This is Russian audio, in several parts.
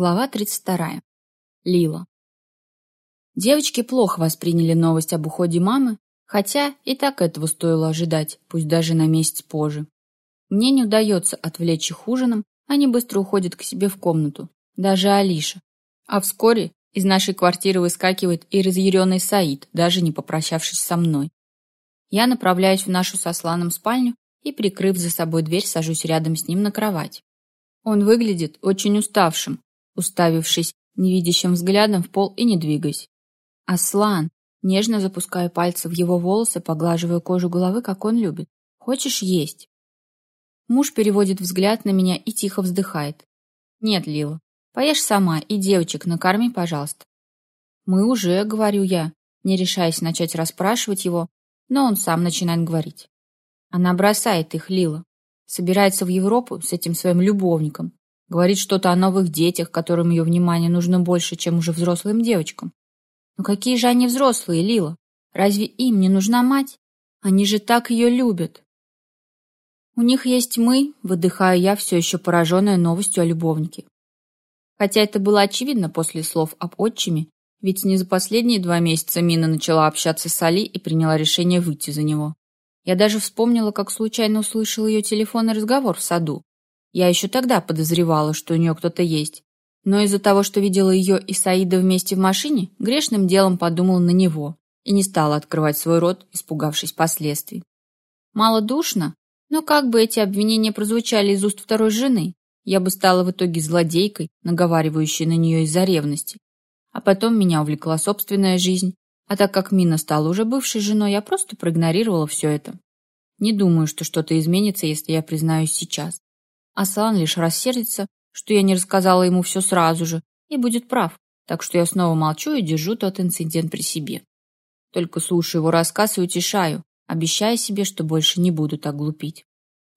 Глава 32. Лила. Девочки плохо восприняли новость об уходе мамы, хотя и так этого стоило ожидать, пусть даже на месяц позже. Мне не удается отвлечь их ужином, они быстро уходят к себе в комнату, даже Алиша. А вскоре из нашей квартиры выскакивает и разъяренный Саид, даже не попрощавшись со мной. Я направляюсь в нашу со Сланом спальню и, прикрыв за собой дверь, сажусь рядом с ним на кровать. Он выглядит очень уставшим, уставившись невидящим взглядом в пол и не двигаясь. «Аслан!» Нежно запускаю пальцы в его волосы, поглаживая кожу головы, как он любит. «Хочешь есть?» Муж переводит взгляд на меня и тихо вздыхает. «Нет, Лила, поешь сама и девочек накорми, пожалуйста». «Мы уже», — говорю я, не решаясь начать расспрашивать его, но он сам начинает говорить. Она бросает их, Лила. Собирается в Европу с этим своим любовником. Говорит что-то о новых детях, которым ее внимание нужно больше, чем уже взрослым девочкам. Но какие же они взрослые, Лила? Разве им не нужна мать? Они же так ее любят. У них есть мы, выдыхаю я, все еще пораженная новостью о любовнике. Хотя это было очевидно после слов об отчиме, ведь не за последние два месяца Мина начала общаться с Али и приняла решение выйти за него. Я даже вспомнила, как случайно услышала ее телефонный разговор в саду. Я еще тогда подозревала, что у нее кто-то есть. Но из-за того, что видела ее и Саида вместе в машине, грешным делом подумала на него и не стала открывать свой рот, испугавшись последствий. Мало душно, но как бы эти обвинения прозвучали из уст второй жены, я бы стала в итоге злодейкой, наговаривающей на нее из-за ревности. А потом меня увлекла собственная жизнь, а так как Мина стала уже бывшей женой, я просто проигнорировала все это. Не думаю, что что-то изменится, если я признаюсь сейчас. Аслан лишь рассердится, что я не рассказала ему все сразу же, и будет прав, так что я снова молчу и держу тот инцидент при себе. Только слушаю его рассказ и утешаю, обещая себе, что больше не буду так глупить.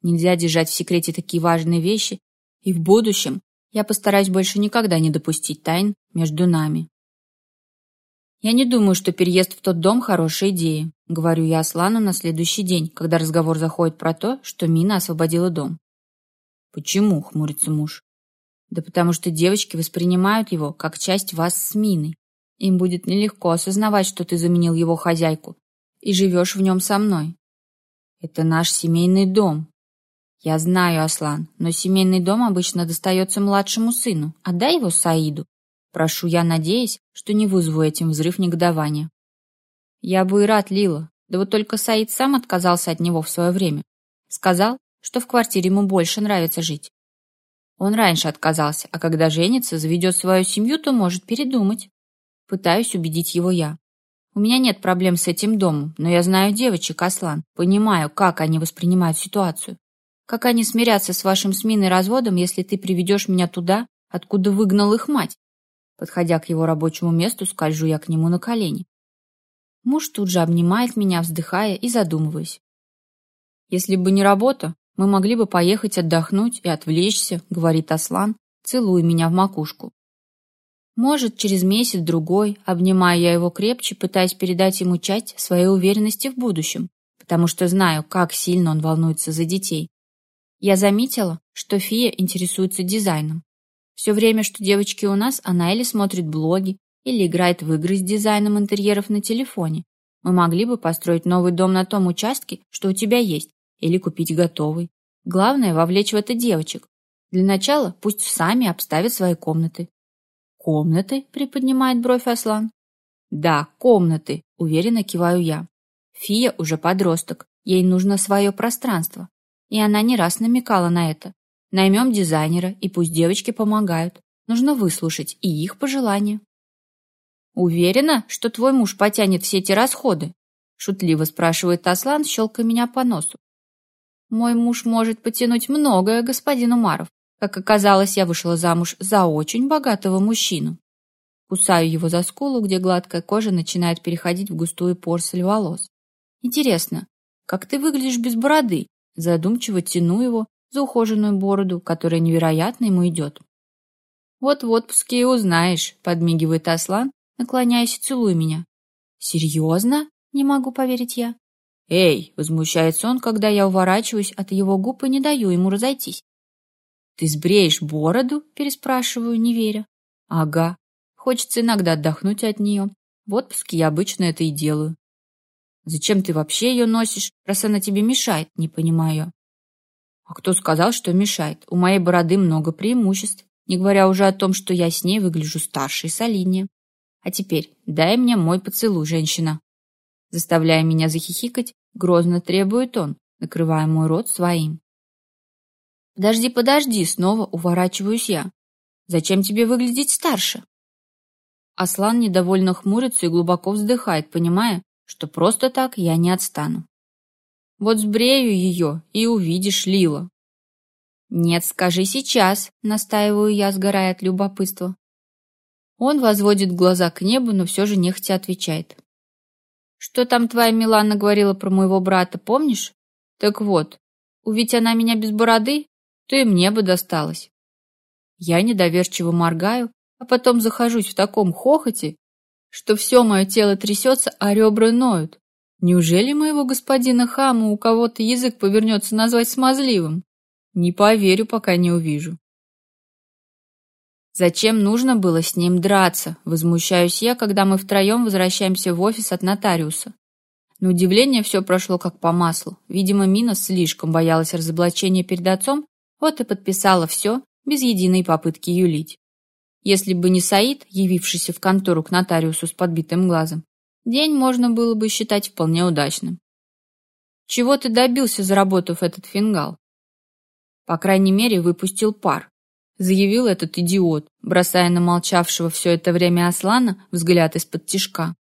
Нельзя держать в секрете такие важные вещи, и в будущем я постараюсь больше никогда не допустить тайн между нами. Я не думаю, что переезд в тот дом – хорошая идея, говорю я Аслану на следующий день, когда разговор заходит про то, что Мина освободила дом. Почему? хмурится муж. Да потому что девочки воспринимают его как часть вас с Миной. Им будет нелегко осознавать, что ты заменил его хозяйку и живешь в нем со мной. Это наш семейный дом. Я знаю, Аслан, но семейный дом обычно достается младшему сыну. Отдай его Саиду. Прошу я, надеясь, что не вызову этим взрыв негодования. Я бы и рад, Лила, да вот только Саид сам отказался от него в свое время. Сказал, что в квартире ему больше нравится жить. Он раньше отказался, а когда женится, заведет свою семью, то может передумать. Пытаюсь убедить его я. У меня нет проблем с этим домом, но я знаю девочек, Аслан, понимаю, как они воспринимают ситуацию. Как они смирятся с вашим сменой разводом, если ты приведешь меня туда, откуда выгнал их мать? Подходя к его рабочему месту, скольжу я к нему на колени. Муж тут же обнимает меня, вздыхая и задумываясь. Если бы не работа, мы могли бы поехать отдохнуть и отвлечься, говорит Аслан, целуя меня в макушку. Может, через месяц-другой, обнимая я его крепче, пытаясь передать ему часть своей уверенности в будущем, потому что знаю, как сильно он волнуется за детей. Я заметила, что Фия интересуется дизайном. Все время, что девочки у нас, она или смотрит блоги, или играет в игры с дизайном интерьеров на телефоне. Мы могли бы построить новый дом на том участке, что у тебя есть, или купить готовый. Главное – вовлечь в это девочек. Для начала пусть сами обставят свои комнаты. «Комнаты?» – приподнимает бровь Аслан. «Да, комнаты», – уверенно киваю я. Фия уже подросток, ей нужно свое пространство. И она не раз намекала на это. Наймем дизайнера, и пусть девочки помогают. Нужно выслушать и их пожелания. «Уверена, что твой муж потянет все эти расходы?» Шутливо спрашивает Аслан, щелкая меня по носу. Мой муж может потянуть многое, господин Умаров. Как оказалось, я вышла замуж за очень богатого мужчину. Кусаю его за скулу, где гладкая кожа начинает переходить в густую порсель волос. Интересно, как ты выглядишь без бороды? Задумчиво тяну его за ухоженную бороду, которая невероятно ему идет. Вот в отпуске и узнаешь, подмигивает Аслан, наклоняясь и целуя меня. Серьезно? Не могу поверить я. «Эй!» — возмущается он, когда я уворачиваюсь от его губ и не даю ему разойтись. «Ты сбреешь бороду?» — переспрашиваю, не веря. Ага. Хочется иногда отдохнуть от нее. В отпуске я обычно это и делаю. Зачем ты вообще ее носишь, раз она тебе мешает, не понимаю. А кто сказал, что мешает? У моей бороды много преимуществ, не говоря уже о том, что я с ней выгляжу старше и солиднее. А теперь дай мне мой поцелуй, женщина. Заставляя меня захихикать, грозно требует он, накрывая мой рот своим. Подожди, подожди, снова уворачиваюсь я. Зачем тебе выглядеть старше? Аслан недовольно хмурится и глубоко вздыхает, понимая, что просто так я не отстану. Вот сбрею ее и увидишь Лила. Нет, скажи сейчас, настаиваю я, сгорая от любопытства. Он возводит глаза к небу, но все же нехотя отвечает. Что там твоя Милана говорила про моего брата, помнишь? Так вот, увидеть она меня без бороды, то и мне бы досталось. Я недоверчиво моргаю, а потом захожусь в таком хохоте, что все мое тело трясется, а ребра ноют. Неужели моего господина Хаму у кого-то язык повернется назвать смазливым? Не поверю, пока не увижу. Зачем нужно было с ним драться? Возмущаюсь я, когда мы втроем возвращаемся в офис от нотариуса. На удивление все прошло как по маслу. Видимо, Мина слишком боялась разоблачения перед отцом, вот и подписала все, без единой попытки юлить. Если бы не Саид, явившийся в контору к нотариусу с подбитым глазом, день можно было бы считать вполне удачным. Чего ты добился, заработав этот фингал? По крайней мере, выпустил пар, заявил этот идиот, бросая на молчавшего все это время Аслана взгляд из-под тишка.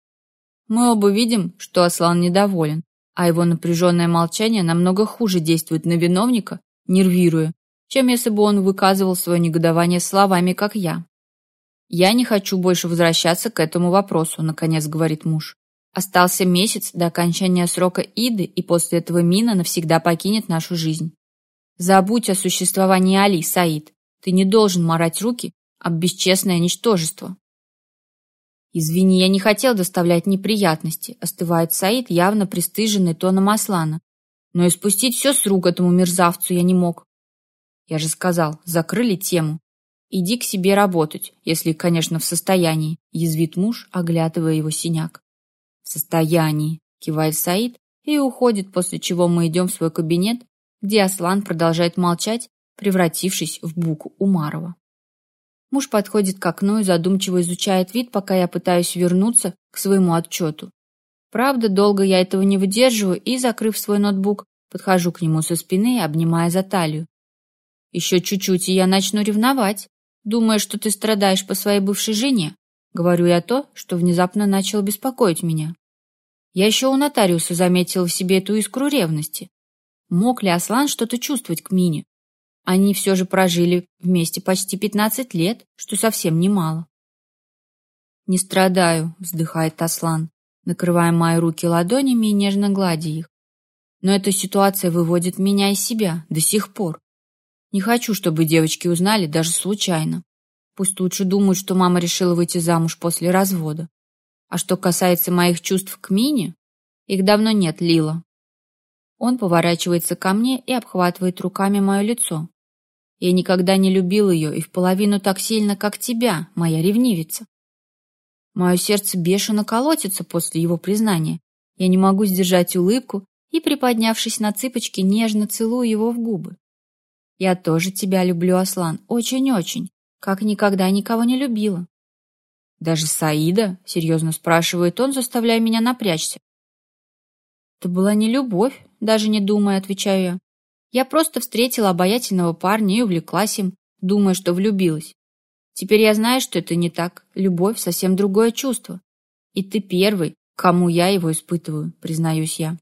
Мы оба видим, что Аслан недоволен, а его напряженное молчание намного хуже действует на виновника, нервируя, чем если бы он выказывал свое негодование словами, как я. «Я не хочу больше возвращаться к этому вопросу», — наконец говорит муж. «Остался месяц до окончания срока Иды, и после этого Мина навсегда покинет нашу жизнь. Забудь о существовании Али, Саид. Ты не должен морать руки об бесчестное ничтожество». «Извини, я не хотел доставлять неприятности», — остывает Саид, явно пристыженный тоном Аслана. «Но и спустить все с рук этому мерзавцу я не мог. Я же сказал, закрыли тему. Иди к себе работать, если, конечно, в состоянии, язвит муж, оглядывая его синяк. В состоянии, кивает Саид и уходит, после чего мы идем в свой кабинет, где Аслан продолжает молчать, превратившись в буку Умарова. Муж подходит к окну и задумчиво изучает вид, пока я пытаюсь вернуться к своему отчету. Правда, долго я этого не выдерживаю и, закрыв свой ноутбук, подхожу к нему со спины, обнимая за талию. Еще чуть-чуть, и я начну ревновать, думая, что ты страдаешь по своей бывшей жене. Говорю я то, что внезапно начало беспокоить меня. Я еще у нотариуса заметила в себе эту искру ревности. Мог ли Аслан что-то чувствовать к Мине? Они все же прожили вместе почти 15 лет, что совсем немало. «Не страдаю», — вздыхает Аслан, накрывая мои руки ладонями и нежно гладя их. «Но эта ситуация выводит меня из себя до сих пор. Не хочу, чтобы девочки узнали даже случайно. Пусть лучше думают, что мама решила выйти замуж после развода. А что касается моих чувств к Мине, их давно нет, Лила. Он поворачивается ко мне и обхватывает руками мое лицо. Я никогда не любил ее и в половину так сильно, как тебя, моя ревнивица. Мое сердце бешено колотится после его признания. Я не могу сдержать улыбку и, приподнявшись на цыпочки, нежно целую его в губы. Я тоже тебя люблю, Аслан, очень-очень, как никогда никого не любила. Даже Саида, серьезно спрашивает он, заставляя меня напрячься. Это была не любовь, даже не думая, отвечаю я. Я просто встретила обаятельного парня и увлеклась им, думая, что влюбилась. Теперь я знаю, что это не так. Любовь — совсем другое чувство. И ты первый, кому я его испытываю, признаюсь я.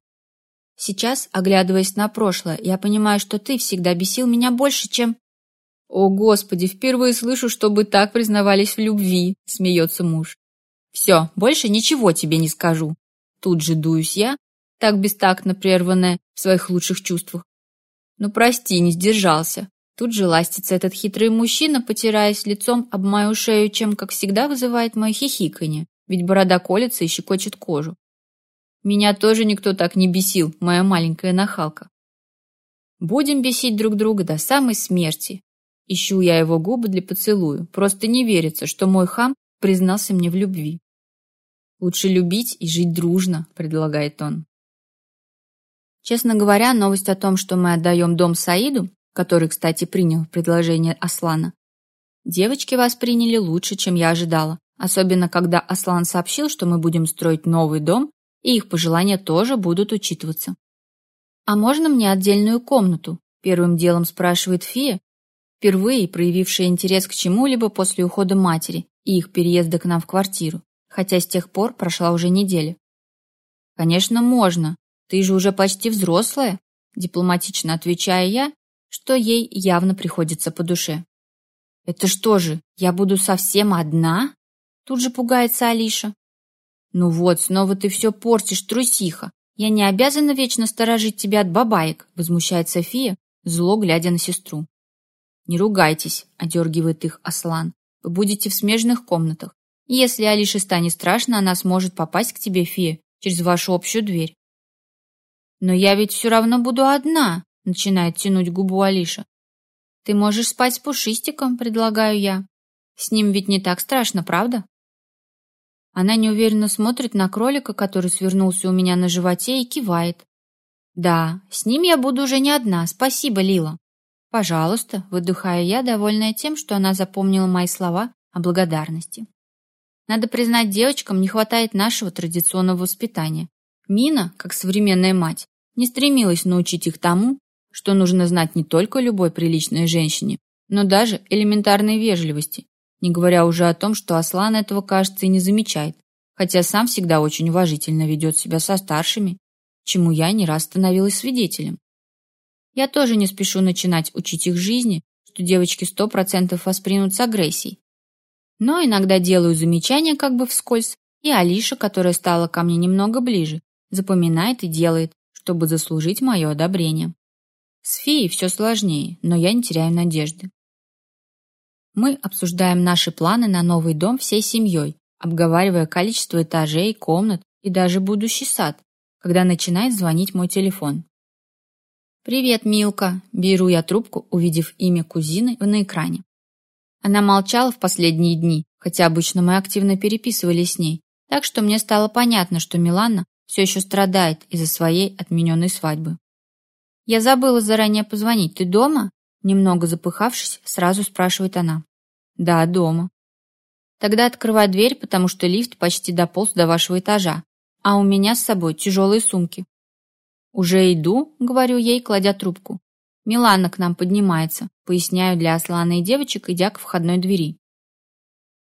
Сейчас, оглядываясь на прошлое, я понимаю, что ты всегда бесил меня больше, чем... О, Господи, впервые слышу, чтобы так признавались в любви, смеется муж. Все, больше ничего тебе не скажу. Тут же дуюсь я, так бестактно прерванная в своих лучших чувствах. Ну, прости, не сдержался. Тут же ластится этот хитрый мужчина, потираясь лицом об мою шею, чем, как всегда, вызывает мое хихиканье, ведь борода колется и щекочет кожу. Меня тоже никто так не бесил, моя маленькая нахалка. Будем бесить друг друга до самой смерти. Ищу я его губы для поцелуя. Просто не верится, что мой хам признался мне в любви. «Лучше любить и жить дружно», — предлагает он. Честно говоря, новость о том, что мы отдаем дом Саиду, который, кстати, принял предложение Аслана, девочки восприняли лучше, чем я ожидала, особенно когда Аслан сообщил, что мы будем строить новый дом, и их пожелания тоже будут учитываться. «А можно мне отдельную комнату?» – первым делом спрашивает Фия, впервые проявившая интерес к чему-либо после ухода матери и их переезда к нам в квартиру, хотя с тех пор прошла уже неделя. «Конечно, можно. Ты же уже почти взрослая», дипломатично отвечая я, что ей явно приходится по душе. «Это что же, я буду совсем одна?» Тут же пугается Алиша. «Ну вот, снова ты все портишь, трусиха. Я не обязана вечно сторожить тебя от бабаек», возмущает София, зло глядя на сестру. «Не ругайтесь», — одергивает их Аслан. «Вы будете в смежных комнатах. Если Алише станет страшно, она сможет попасть к тебе, фея, через вашу общую дверь». «Но я ведь все равно буду одна», — начинает тянуть губу Алиша. «Ты можешь спать с Пушистиком», — предлагаю я. «С ним ведь не так страшно, правда?» Она неуверенно смотрит на кролика, который свернулся у меня на животе, и кивает. «Да, с ним я буду уже не одна. Спасибо, Лила». «Пожалуйста», — выдыхаю я, довольная тем, что она запомнила мои слова о благодарности. Надо признать, девочкам не хватает нашего традиционного воспитания. Мина, как современная мать, не стремилась научить их тому, что нужно знать не только любой приличной женщине, но даже элементарной вежливости, не говоря уже о том, что Аслан этого, кажется, и не замечает, хотя сам всегда очень уважительно ведет себя со старшими, чему я не раз становилась свидетелем. Я тоже не спешу начинать учить их жизни, что девочки сто процентов воспримут с агрессией. Но иногда делаю замечания как бы вскользь, и Алиша, которая стала ко мне немного ближе, запоминает и делает, чтобы заслужить мое одобрение. С феей все сложнее, но я не теряю надежды. Мы обсуждаем наши планы на новый дом всей семьей, обговаривая количество этажей, комнат и даже будущий сад, когда начинает звонить мой телефон. «Привет, Милка!» – беру я трубку, увидев имя кузины на экране. Она молчала в последние дни, хотя обычно мы активно переписывались с ней, так что мне стало понятно, что Милана все еще страдает из-за своей отмененной свадьбы. «Я забыла заранее позвонить. Ты дома?» Немного запыхавшись, сразу спрашивает она. «Да, дома». «Тогда открывай дверь, потому что лифт почти дополз до вашего этажа, а у меня с собой тяжелые сумки. «Уже иду», — говорю ей, кладя трубку. «Милана к нам поднимается», — поясняю для Аслана и девочек, идя к входной двери.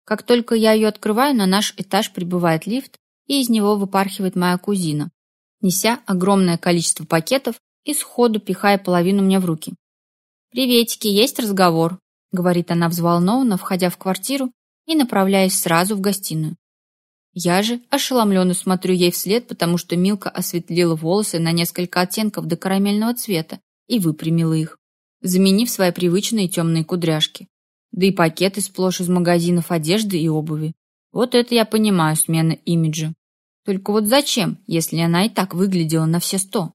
Как только я ее открываю, на наш этаж прибывает лифт, и из него выпархивает моя кузина, неся огромное количество пакетов и сходу пихая половину мне в руки. «Приветики, есть разговор», — говорит она взволнованно, входя в квартиру и направляясь сразу в гостиную. Я же ошеломленно смотрю ей вслед, потому что Милка осветлила волосы на несколько оттенков до карамельного цвета и выпрямила их, заменив свои привычные темные кудряшки. Да и пакеты сплошь из магазинов одежды и обуви. Вот это я понимаю смена имиджа. Только вот зачем, если она и так выглядела на все сто?